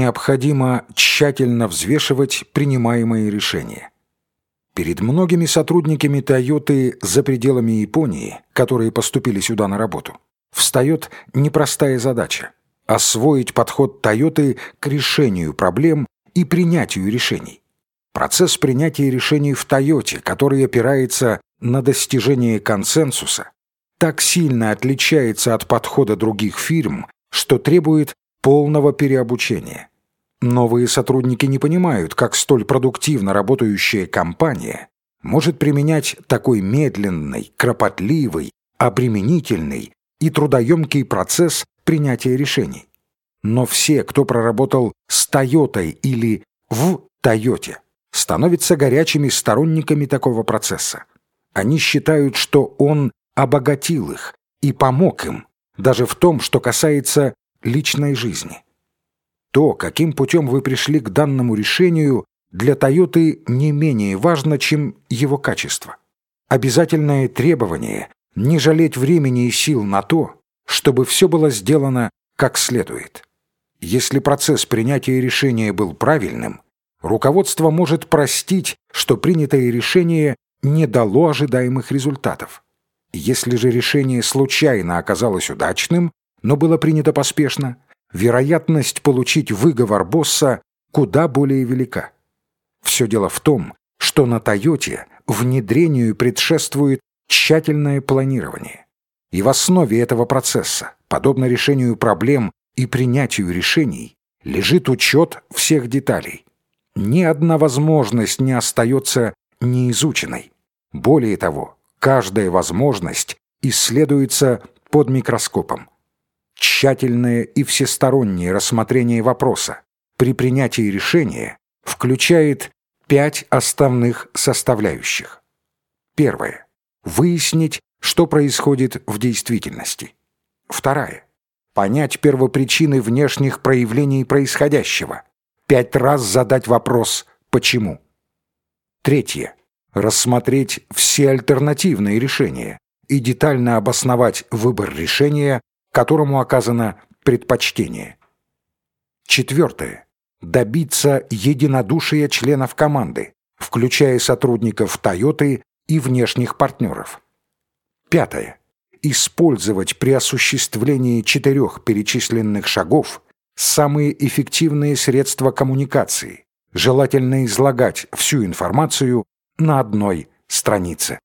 необходимо тщательно взвешивать принимаемые решения. Перед многими сотрудниками Тойоты за пределами Японии, которые поступили сюда на работу, встает непростая задача – освоить подход Тойоты к решению проблем и принятию решений. Процесс принятия решений в Тойоте, который опирается на достижение консенсуса, так сильно отличается от подхода других фирм, что требует полного переобучения. Новые сотрудники не понимают, как столь продуктивно работающая компания может применять такой медленный, кропотливый, обременительный и трудоемкий процесс принятия решений. Но все, кто проработал с Тойотой или в Тойоте, становятся горячими сторонниками такого процесса. Они считают, что он обогатил их и помог им, даже в том, что касается личной жизни. То, каким путем вы пришли к данному решению, для Тойоты не менее важно, чем его качество. Обязательное требование – не жалеть времени и сил на то, чтобы все было сделано как следует. Если процесс принятия решения был правильным, руководство может простить, что принятое решение не дало ожидаемых результатов. Если же решение случайно оказалось удачным, но было принято поспешно, вероятность получить выговор босса куда более велика. Все дело в том, что на «Тойоте» внедрению предшествует тщательное планирование. И в основе этого процесса, подобно решению проблем и принятию решений, лежит учет всех деталей. Ни одна возможность не остается неизученной. Более того, каждая возможность исследуется под микроскопом. Тщательное и всестороннее рассмотрение вопроса при принятии решения включает пять основных составляющих. Первое. Выяснить, что происходит в действительности. Вторая. Понять первопричины внешних проявлений происходящего. Пять раз задать вопрос «почему?». Третье. Рассмотреть все альтернативные решения и детально обосновать выбор решения, которому оказано предпочтение. Четвертое. Добиться единодушия членов команды, включая сотрудников «Тойоты» и внешних партнеров. Пятое. Использовать при осуществлении четырех перечисленных шагов самые эффективные средства коммуникации, желательно излагать всю информацию на одной странице.